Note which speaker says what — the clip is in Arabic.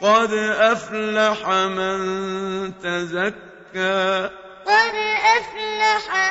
Speaker 1: قد أفلح من تزكى قد أفلح